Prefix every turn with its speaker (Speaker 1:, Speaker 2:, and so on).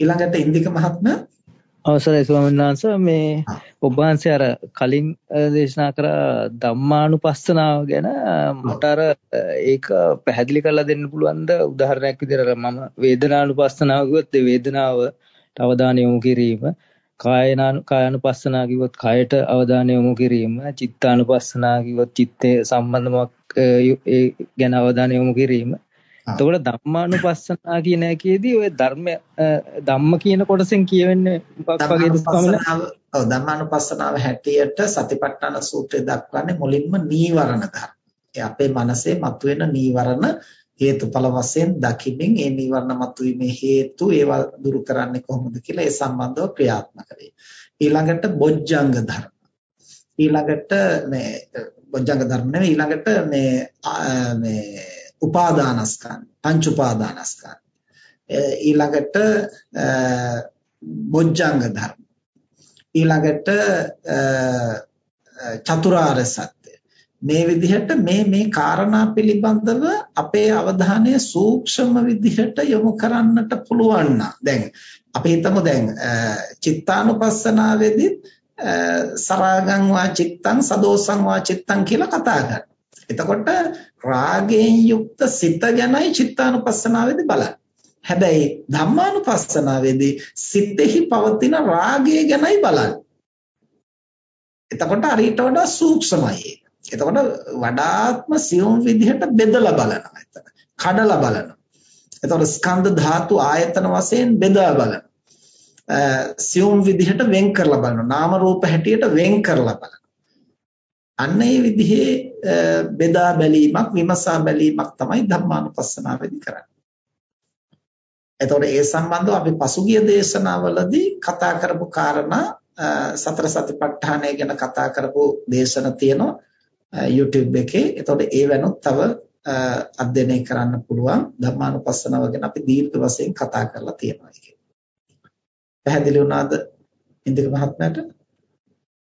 Speaker 1: ඊළඟට ඉන්දික මහත්මයා?
Speaker 2: අවසරයි ස්වාමීන් වහන්සේ. මේ ඔබ වහන්සේ අර කලින් දේශනා කර ධම්මානුපස්සනාව ගැන මට අර ඒක පැහැදිලි කරලා දෙන්න පුළුවන්ද? උදාහරණයක් විදිහට මම වේදනානුපස්සනාව කිව්වොත් ඒ වේදනාවට අවධානය යොමු කිරීම කායනානු කායानुපස්සනා කිව්වොත් කයට අවධානය යොමු කිරීම චිත්තානුපස්සනා කිව්වොත් චිත්තේ සම්බන්ධමක් ඒ ගැන අවධානය යොමු කිරීම එතකොට ධම්මානුපස්සනා කියන එකේදී ඔය ධර්ම ධම්ම කියන කොටසෙන් කියවෙන්නේ මොකක් වගේද
Speaker 1: ස්වාමීනි? ඔව් ධම්මානුපස්සනාව හැටියට සතිපට්ඨාන සූත්‍රය දක්වන්නේ මුලින්ම නීවරණ ධර්ම. ඒ අපේ මනසේ මතුවෙන නීවරණ හේතුඵල වශයෙන් දකිමින් ඒ නීවරණ මතුවීමේ හේතු ඒවා දුරු කරන්නේ කොහොමද කියලා ඒ සම්බන්ධව ක්‍රියාත්මක වේ. ඊළඟට බොජ්ජංග ධර්ම. ඊළඟට මේ බොජ්ජංග ධර්ම නෙවෙයි ඊළඟට මේ මේ උපාදානස්කන්ධ පංච උපාදානස්කන්ධ ඊළඟට බොජ්ජංග ධර්ම. ඊළඟට චතුරාර්ය සත්‍ය. මේ විදිහට මේ මේ කාරණා පිළිබඳව අපේ අවධානය සූක්ෂම විදිහට යොමු කරන්නට පුළුවන් දැන් අපි හිතමු දැන් චිත්තානුපස්සනාවේදී සරාගං වා චිත්තං සදෝසං වා චිත්තං කියලා කතා කරා එතකොට රාගයෙන් යුක්ත සිත ගැනයි චිත්තානුපස්සනාවේදී බලන්නේ. හැබැයි ධම්මානුපස්සනාවේදී සිතෙහි පවතින රාගය ගැනයි බලන්නේ. එතකොට අරීට වඩා සූක්ෂමයි ඒක. එතකොට වඩාත්ම සියුම් විදිහට බෙදලා බලනවා එතන. කඩලා බලනවා. එතකොට ස්කන්ධ ධාතු ආයතන වශයෙන් බෙදලා බලනවා. සියුම් විදිහට වෙන් කරලා බලනවා. නාම රූප හැටියට වෙන් කරලා බලනවා. අන්න ඒ විදිහේ බෙදා බැලීමක් විමසා බැලීමක් තමයි ධම්මානුපස්සනාවේදී කරන්නේ. එතකොට ඒ සම්බන්ධව අපි පසුගිය දේශනාවලදී කතා කරපු කාරණා සතර සතිපට්ඨානය ගැන කතා කරපු දේශන තියෙනවා YouTube එකේ. එතකොට ඒ වෙනුත් තව අධ්‍යයනය කරන්න පුළුවන් ධම්මානුපස්සනාව ගැන අපි දීර්ඝ වශයෙන් කතා කරලා තියෙනවා ඒකේ. පැහැදිලි වුණාද ඉන්දික මහත්මයාට?